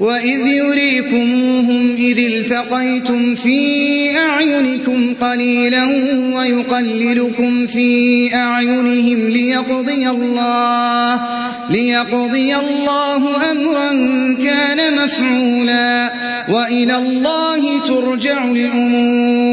وَإِذْ يُرِيكُمُوهُمْ إِذِ الْتَقَيْتُمْ فِي أَعْيُنِكُمْ قَلِيلًا وَيُقَلِّلُكُمْ فِي أَعْيُنِهِمْ لِيَقْضِيَ اللَّهُ أَمْرًا كَانَ مَفْعُولًا ۗ وَإِلَى اللَّهِ تُرْجَعُ الْأُمُورُ